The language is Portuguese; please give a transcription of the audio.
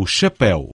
o chapéu.